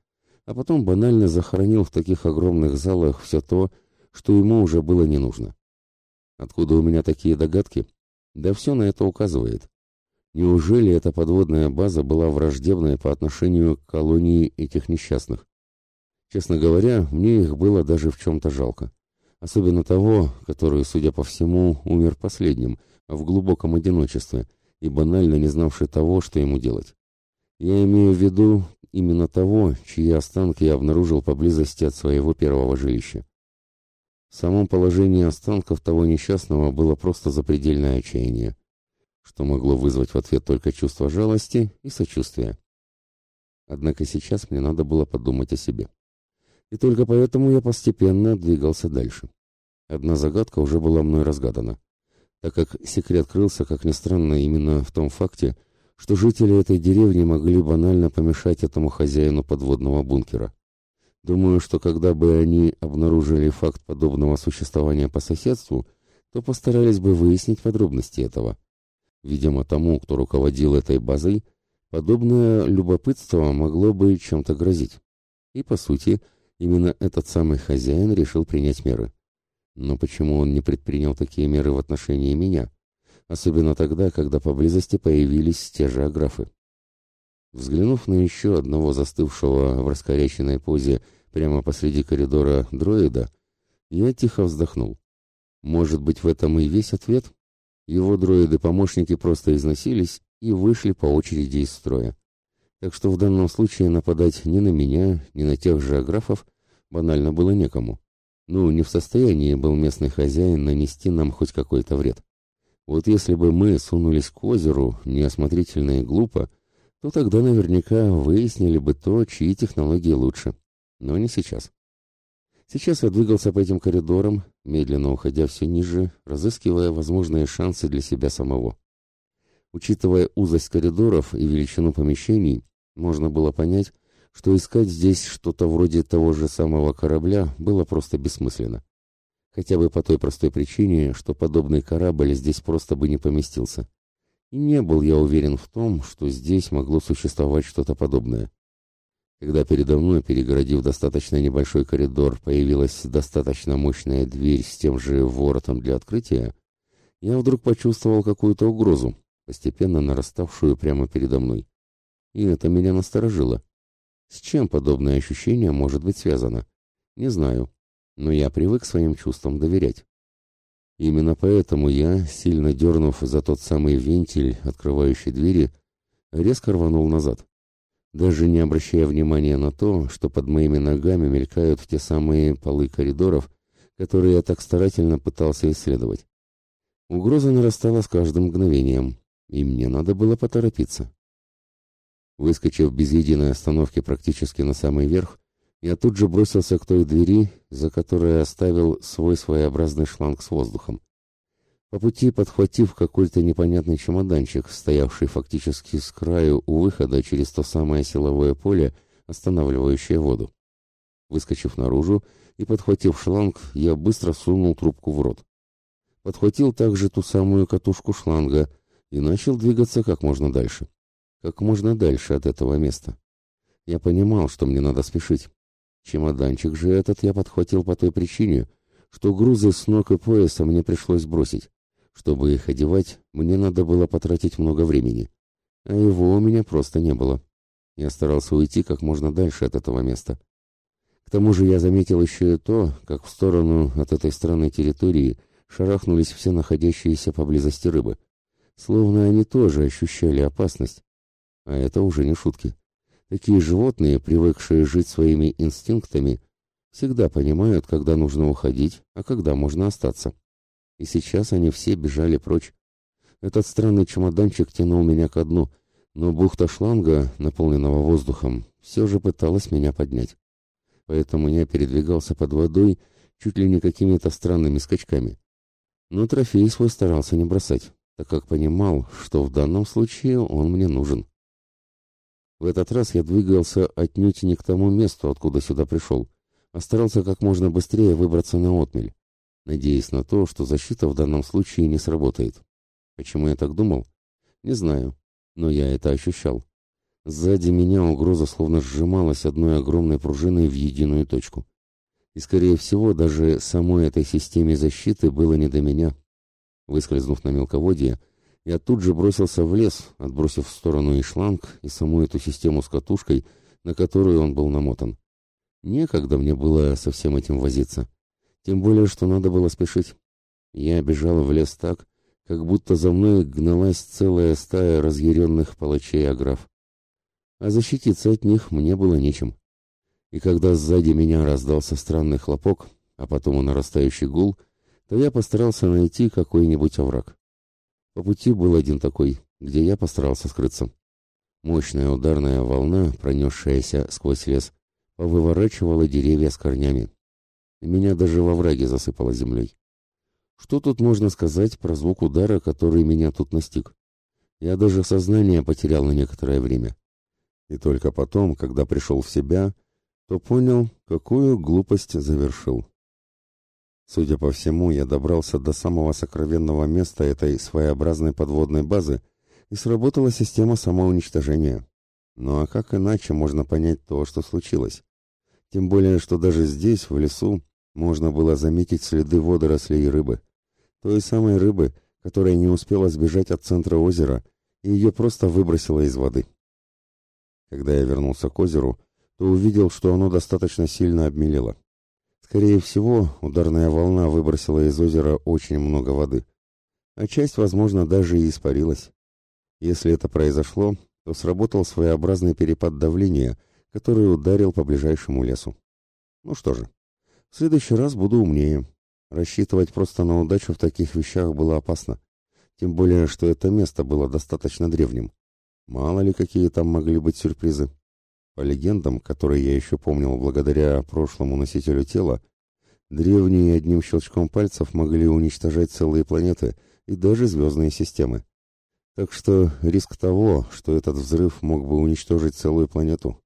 [SPEAKER 1] а потом банально захоронил в таких огромных залах все то, что ему уже было не нужно. Откуда у меня такие догадки? Да все на это указывает. Неужели эта подводная база была враждебной по отношению к колонии этих несчастных? Честно говоря, мне их было даже в чем-то жалко. Особенно того, который, судя по всему, умер последним, в глубоком одиночестве, и банально не знавший того, что ему делать. Я имею в виду именно того, чьи останки я обнаружил поблизости от своего первого жилища. В самом положении останков того несчастного было просто запредельное отчаяние, что могло вызвать в ответ только чувство жалости и сочувствия. Однако сейчас мне надо было подумать о себе. И только поэтому я постепенно двигался дальше. Одна загадка уже была мной разгадана, так как секрет крылся, как ни странно, именно в том факте, что жители этой деревни могли банально помешать этому хозяину подводного бункера. Думаю, что когда бы они обнаружили факт подобного существования по соседству, то постарались бы выяснить подробности этого. Видимо, тому, кто руководил этой базой, подобное любопытство могло бы чем-то грозить. И, по сути, именно этот самый хозяин решил принять меры. Но почему он не предпринял такие меры в отношении меня? Особенно тогда, когда поблизости появились те же аграфы. Взглянув на еще одного застывшего в раскоряченной позе прямо посреди коридора дроида, я тихо вздохнул. Может быть, в этом и весь ответ? Его дроиды-помощники просто износились и вышли по очереди из строя. Так что в данном случае нападать ни на меня, ни на тех же аграфов банально было некому. Ну, не в состоянии был местный хозяин нанести нам хоть какой-то вред. Вот если бы мы сунулись к озеру неосмотрительно и глупо, то тогда наверняка выяснили бы то, чьи технологии лучше. Но не сейчас. Сейчас я двигался по этим коридорам, медленно уходя все ниже, разыскивая возможные шансы для себя самого. Учитывая узость коридоров и величину помещений, можно было понять, что искать здесь что-то вроде того же самого корабля было просто бессмысленно. Хотя бы по той простой причине, что подобный корабль здесь просто бы не поместился. И не был я уверен в том, что здесь могло существовать что-то подобное. Когда передо мной, перегородив достаточно небольшой коридор, появилась достаточно мощная дверь с тем же воротом для открытия, я вдруг почувствовал какую-то угрозу, постепенно нараставшую прямо передо мной. И это меня насторожило. С чем подобное ощущение может быть связано? Не знаю, но я привык своим чувствам доверять. Именно поэтому я, сильно дернув за тот самый вентиль, открывающий двери, резко рванул назад, даже не обращая внимания на то, что под моими ногами мелькают те самые полы коридоров, которые я так старательно пытался исследовать. Угроза нарастала с каждым мгновением, и мне надо было поторопиться. Выскочив без единой остановки практически на самый верх, я тут же бросился к той двери, за которой оставил свой своеобразный шланг с воздухом. По пути, подхватив какой-то непонятный чемоданчик, стоявший фактически с краю у выхода через то самое силовое поле, останавливающее воду. Выскочив наружу и подхватив шланг, я быстро сунул трубку в рот. Подхватил также ту самую катушку шланга и начал двигаться как можно дальше. Как можно дальше от этого места. Я понимал, что мне надо спешить. Чемоданчик же этот я подхватил по той причине, что грузы с ног и пояса мне пришлось бросить. Чтобы их одевать, мне надо было потратить много времени, а его у меня просто не было. Я старался уйти как можно дальше от этого места. К тому же я заметил еще и то, как в сторону от этой странной территории шарахнулись все находящиеся поблизости рыбы. Словно они тоже ощущали опасность. А это уже не шутки. Такие животные, привыкшие жить своими инстинктами, всегда понимают, когда нужно уходить, а когда можно остаться. И сейчас они все бежали прочь. Этот странный чемоданчик тянул меня ко дну, но бухта шланга, наполненного воздухом, все же пыталась меня поднять. Поэтому я передвигался под водой чуть ли не какими-то странными скачками. Но трофей свой старался не бросать, так как понимал, что в данном случае он мне нужен. В этот раз я двигался отнюдь не к тому месту, откуда сюда пришел, а старался как можно быстрее выбраться на отмель, надеясь на то, что защита в данном случае не сработает. Почему я так думал? Не знаю, но я это ощущал. Сзади меня угроза словно сжималась одной огромной пружиной в единую точку. И, скорее всего, даже самой этой системе защиты было не до меня. Выскользнув на мелководье, я тут же бросился в лес, отбросив в сторону и шланг, и саму эту систему с катушкой, на которую он был намотан. Некогда мне было со всем этим возиться. Тем более, что надо было спешить. Я бежал в лес так, как будто за мной гналась целая стая разъяренных палачей аграф. А защититься от них мне было нечем. И когда сзади меня раздался странный хлопок, а потом и нарастающий гул, то я постарался найти какой-нибудь овраг. По пути был один такой, где я постарался скрыться. Мощная ударная волна, пронесшаяся сквозь лес, повыворачивала деревья с корнями. Меня даже во враге засыпало землей. Что тут можно сказать про звук удара, который меня тут настиг? Я даже сознание потерял на некоторое время. И только потом, когда пришел в себя, то понял, какую глупость завершил. Судя по всему, я добрался до самого сокровенного места этой своеобразной подводной базы, и сработала система самоуничтожения. Ну а как иначе можно понять то, что случилось? Тем более, что даже здесь, в лесу, можно было заметить следы водорослей и рыбы. Той самой рыбы, которая не успела сбежать от центра озера, и ее просто выбросило из воды. Когда я вернулся к озеру, то увидел, что оно достаточно сильно обмелело. Скорее всего, ударная волна выбросила из озера очень много воды, а часть, возможно, даже и испарилась. Если это произошло, то сработал своеобразный перепад давления, который ударил по ближайшему лесу. Ну что же, в следующий раз буду умнее. Рассчитывать просто на удачу в таких вещах было опасно. Тем более, что это место было достаточно древним. Мало ли, какие там могли быть сюрпризы. По легендам, которые я еще помнил благодаря прошлому носителю тела, древние одним щелчком пальцев могли уничтожать целые планеты и даже звездные системы. Так что риск того, что этот взрыв мог бы уничтожить целую планету.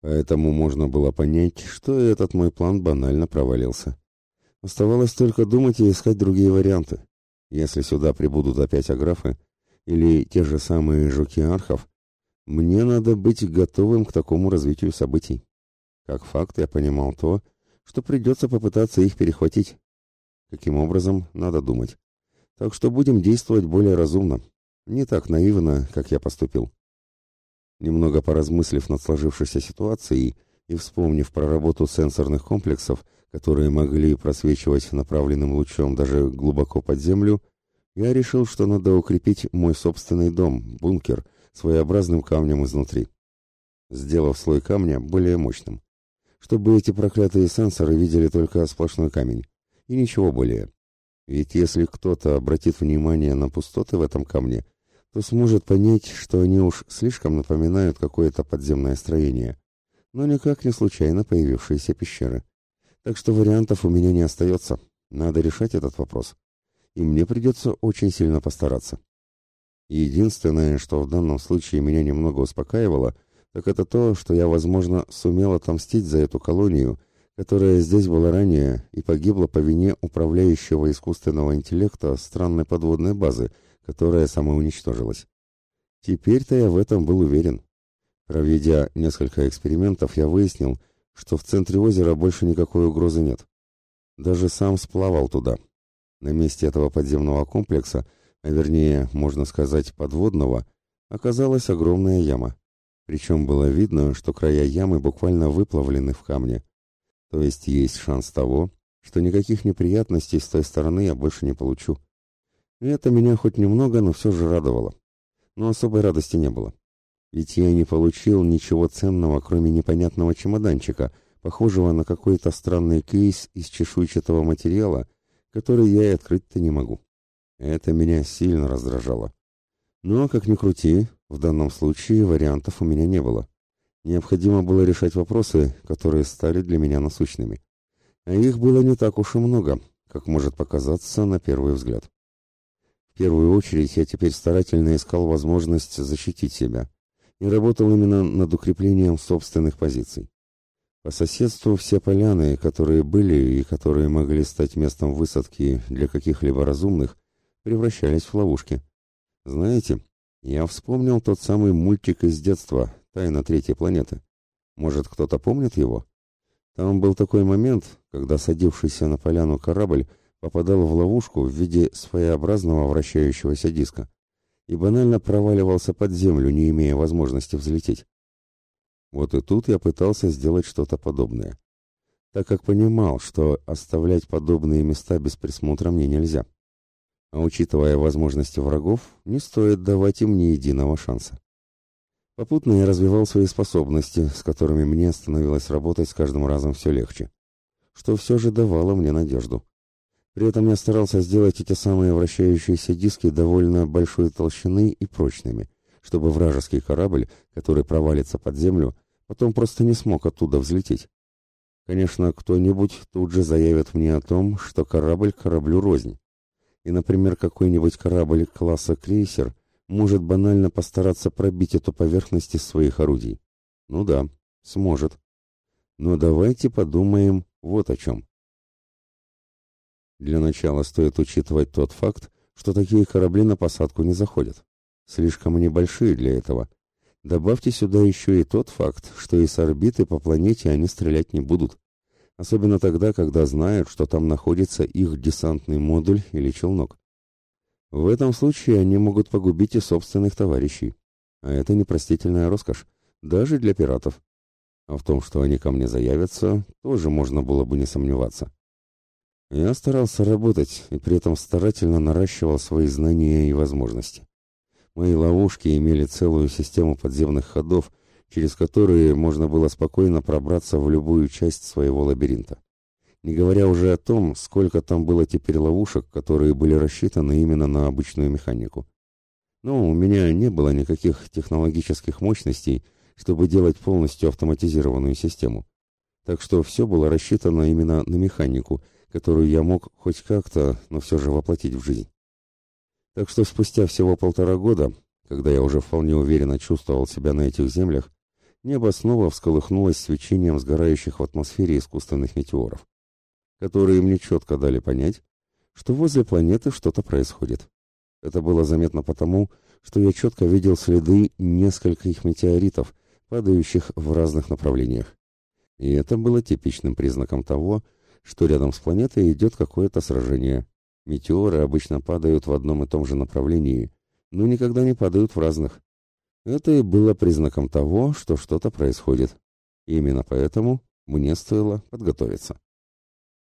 [SPEAKER 1] Поэтому можно было понять, что этот мой план банально провалился. Оставалось только думать и искать другие варианты. Если сюда прибудут опять аграфы, или те же самые жуки архов, мне надо быть готовым к такому развитию событий. Как факт, я понимал то, что придется попытаться их перехватить. Каким образом, надо думать. Так что будем действовать более разумно. Не так наивно, как я поступил. Немного поразмыслив над сложившейся ситуацией и вспомнив про работу сенсорных комплексов, которые могли просвечивать направленным лучом даже глубоко под землю, я решил, что надо укрепить мой собственный дом, бункер, своеобразным камнем изнутри, сделав слой камня более мощным, чтобы эти проклятые сенсоры видели только сплошной камень и ничего более. Ведь если кто-то обратит внимание на пустоты в этом камне, то сможет понять, что они уж слишком напоминают какое-то подземное строение, но никак не случайно появившиеся пещеры. Так что вариантов у меня не остается, надо решать этот вопрос. И мне придется очень сильно постараться. Единственное, что в данном случае меня немного успокаивало, так это то, что я, возможно, сумел отомстить за эту колонию, которая здесь была ранее и погибла по вине управляющего искусственного интеллекта странной подводной базы, которая самоуничтожилась. Теперь-то я в этом был уверен. Проведя несколько экспериментов, я выяснил, что в центре озера больше никакой угрозы нет. Даже сам сплавал туда. На месте этого подземного комплекса – а вернее, можно сказать, подводного, оказалась огромная яма. Причем было видно, что края ямы буквально выплавлены в камне. То есть есть шанс того, что никаких неприятностей с той стороны я больше не получу. И это меня хоть немного, но все же радовало. Но особой радости не было. Ведь я не получил ничего ценного, кроме непонятного чемоданчика, похожего на какой-то странный кейс из чешуйчатого материала, который я и открыть-то не могу. Это меня сильно раздражало. Но, как ни крути, в данном случае вариантов у меня не было. Необходимо было решать вопросы, которые стали для меня насущными. А их было не так уж и много, как может показаться на первый взгляд. В первую очередь я теперь старательно искал возможность защитить себя и работал именно над укреплением собственных позиций. По соседству все поляны, которые были и которые могли стать местом высадки для каких-либо разумных, превращались в ловушки. Знаете, я вспомнил тот самый мультик из детства «Тайна третьей планеты». Может, кто-то помнит его? Там был такой момент, когда садившийся на поляну корабль попадал в ловушку в виде своеобразного вращающегося диска и банально проваливался под землю, не имея возможности взлететь. Вот и тут я пытался сделать что-то подобное, так как понимал, что оставлять подобные места без присмотра мне нельзя. А учитывая возможности врагов, не стоит давать им ни единого шанса. Попутно я развивал свои способности, с которыми мне становилось работать с каждым разом все легче, что все же давало мне надежду. При этом я старался сделать эти самые вращающиеся диски довольно большой толщины и прочными, чтобы вражеский корабль, который провалится под землю, потом просто не смог оттуда взлететь. Конечно, кто-нибудь тут же заявит мне о том, что корабль кораблю рознь. И, например, какой-нибудь корабль класса крейсер может банально постараться пробить эту поверхность из своих орудий. Ну да, сможет. Но давайте подумаем вот о чем. Для начала стоит учитывать тот факт, что такие корабли на посадку не заходят. Слишком они большие для этого. Добавьте сюда еще и тот факт, что и с орбиты по планете они стрелять не будут. Особенно тогда, когда знают, что там находится их десантный модуль или челнок. В этом случае они могут погубить и собственных товарищей. А это непростительная роскошь, даже для пиратов. А в том, что они ко мне заявятся, тоже можно было бы не сомневаться. Я старался работать и при этом старательно наращивал свои знания и возможности. Мои ловушки имели целую систему подземных ходов, через которые можно было спокойно пробраться в любую часть своего лабиринта. Не говоря уже о том, сколько там было теперь ловушек, которые были рассчитаны именно на обычную механику. Но у меня не было никаких технологических мощностей, чтобы делать полностью автоматизированную систему. Так что все было рассчитано именно на механику, которую я мог хоть как-то, но все же воплотить в жизнь. Так что спустя всего полтора года, когда я уже вполне уверенно чувствовал себя на этих землях, небо снова всколыхнулось свечением сгорающих в атмосфере искусственных метеоров, которые мне четко дали понять, что возле планеты что-то происходит. Это было заметно потому, что я четко видел следы нескольких метеоритов, падающих в разных направлениях. И это было типичным признаком того, что рядом с планетой идет какое-то сражение. Метеоры обычно падают в одном и том же направлении, но никогда не падают в разных. Это и было признаком того, что что-то происходит. Именно поэтому мне стоило подготовиться.